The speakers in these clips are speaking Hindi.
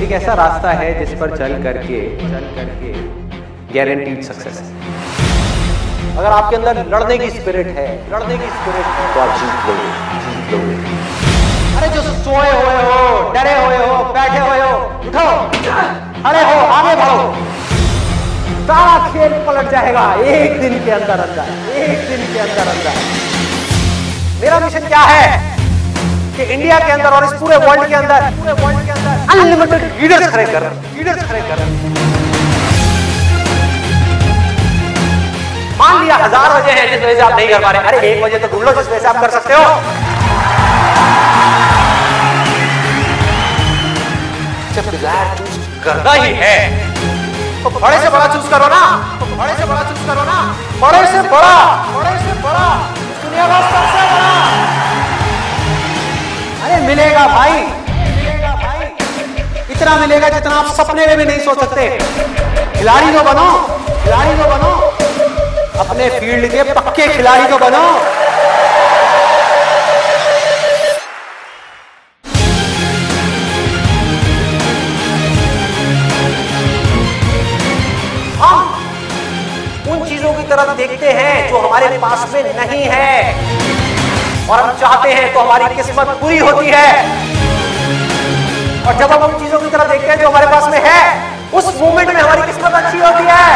एक ऐसा रास्ता है जिस पर चल करके चल करके गारंटीड सक्सेस है। अगर आपके अंदर लड़ने की स्पिरिट है, लड़ने की स्पिरिट है तो आप जीत लोगे जीत लोगे। अरे जो सोए हुए हो, डरे हुए हो, बैठे हुए हो, उठो। अरे हो, आगे बढ़ो। सारा खेल पलट जाएगा, एक दिन के अंदर अंदर, एक दिन के अंदर अंदर। मेरा मिशन क्या है? कि इंडिया के अंदर और इस पूरे वर्ल्ड के अंदर अनलिमिटेड लीडर्स खड़े कर लीडर्स खड़े कर मान लिया, हज़ार वजह है, जिस वजह से आप नहीं कर पा रहे। अरे, एक वजह तो ढूंढ लो जिस वजह से आप कर सकते हो। जब डिज़ायर चूज़ करना ही है तो बड़े से बड़ा चूज़ करो ना। तो बड़े से बड़ा चूज़ करो ना। बड़े से बड़ा। बड़े से बड़ा। मिलेगा भाई। इतना मिलेगा जितना आप सपने में भी नहीं सोच सकते। खिलाड़ी तो बनो, खिलाड़ी तो बनो। अपने फ़ील्ड के पक्के खिलाड़ी तो बनो। हम उन चीज़ों की तरफ़ देखते हैं जो हमारे पास में नहीं है। और हम चाहते हैं तो हमारी किस्मत पूरी होती है। और जब हम उन चीज़ों की तरफ़ देखते हैं जो हमारे पास में है, उस मोमेंट में हमारी किस्मत अच्छी होती है।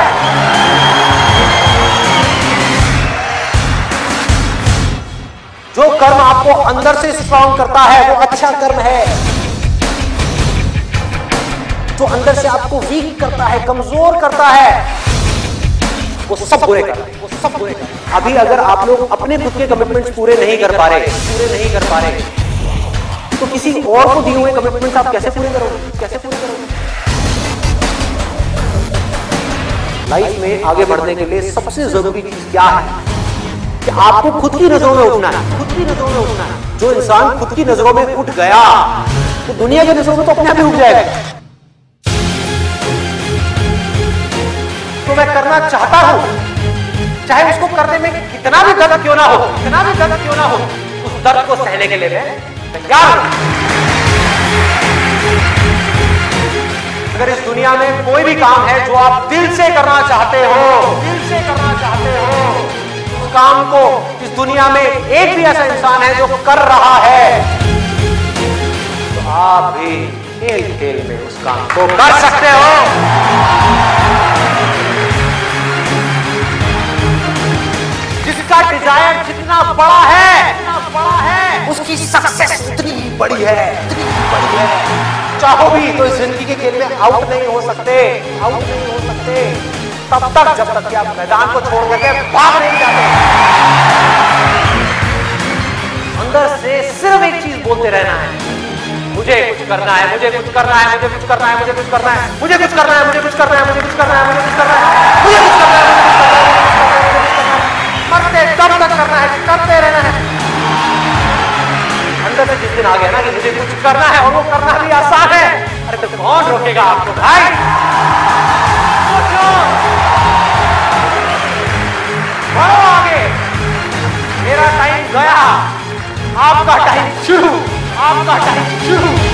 जो कर्म आपको अंदर से स्ट्रांग करता है, वो अच्छा कर्म है। जो अंदर से आपको वीक करता है, कमज़ोर करता है वो सब बुरे कर वो सब बुरे कर अभी अगर आप लोग अपने खुद के कमिटमेंट्स पूरे नहीं कर पा रहे पूरे नहीं कर पा रहे तो किसी और को दिए हुए कमिटमेंट्स आप कैसे पूरे करोगे? कैसे पूरे करोगे? लाइफ में आगे बढ़ने के लिए सबसे ज़रूरी चीज़ क्या है? कि आपको खुद की नज़रों में उठना है। खुद की नज़रों में उठना है। जो इंसान खुद की नज़रों में उठ गया तो दुनिया की नज़रों में तो अपने आप ही उठ जाएगा। तो मैं करना चाहता हूँ। चाहे उसको करने में कितना भी दर्द क्यों ना हो, कितना भी दर्द क्यों ना हो, उस दर्द को सहने के लिए मैं तैयार अगर इस दुनिया में कोई भी काम है जो आप दिल से करना चाहते हो, दिल से करना चाहते हो, उस काम को इस दुनिया में एक भी ऐसा इंसान है जो कर रहा है तो आप भी खेल खेल में उस काम को कर सकते हो। जिसका डिज़ायर जितना बड़ा है बड़ा है उसकी सक्सेस उतनी ही बड़ी है, उतनी ही बड़ी है। चाहो भी तो इस ज़िंदगी के खेल में आउट नहीं हो सकते आउट नहीं हो सकते। तब तक जब तक कि आप मैदान को छोड़ करके भाग नहीं जाते। अंदर से सिर्फ़ एक चीज़ बोलते रहना है, मुझे कुछ करना है, मुझे कुछ करना है, मुझे कुछ करना है, मुझे कुछ करना है, मुझे कुछ करना है, मुझे कुछ करना है, मुझे कुछ करना है, मुझे कुछ से जिस दिन आ गया ना कि मुझे कुछ करना है और वो करना भी आसान है। अरे तो कौन रोकेगा आपको भाई? आगे। मेरा टाइम गया। आपका टाइम शुरू। आपका टाइम शुरू।